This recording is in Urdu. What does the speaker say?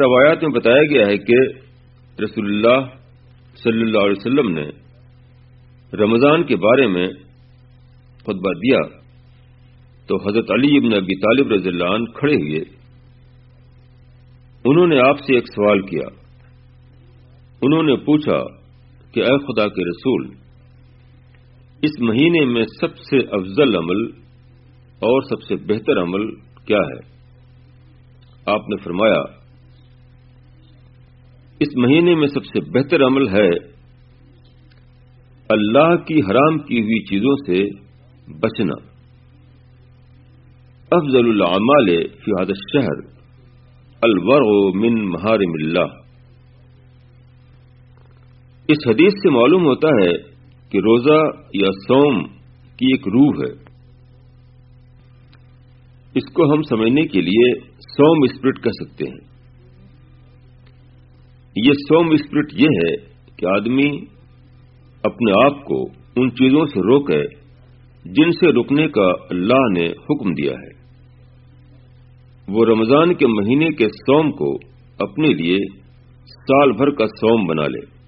روایات میں بتایا گیا ہے کہ رسول اللہ صلی اللہ علیہ وسلم نے رمضان کے بارے میں خطبہ دیا تو حضرت علی ابن ابی طالب رضی اللہ عنہ کھڑے ہوئے۔ انہوں نے آپ سے ایک سوال کیا۔ انہوں نے پوچھا کہ اے خدا کے رسول، اس مہینے میں سب سے افضل عمل اور سب سے بہتر عمل کیا ہے؟ آپ نے فرمایا اس مہینے میں سب سے بہتر عمل ہے اللہ کی حرام کی ہوئی چیزوں سے بچنا۔ افضل العمال فی هذا الشہر الورغ من محارم اللہ۔ اس حدیث سے معلوم ہوتا ہے کہ روزہ یا سوم کی ایک روح ہے۔ اس کو ہم سمجھنے کے لیے سوم اسپرٹ کہہ سکتے ہیں۔ یہ سوم اسپرٹ یہ ہے کہ آدمی اپنے آپ کو ان چیزوں سے روکے جن سے رکنے کا اللہ نے حکم دیا ہے۔ وہ رمضان کے مہینے کے سوم کو اپنے لیے سال بھر کا سوم بنا لے۔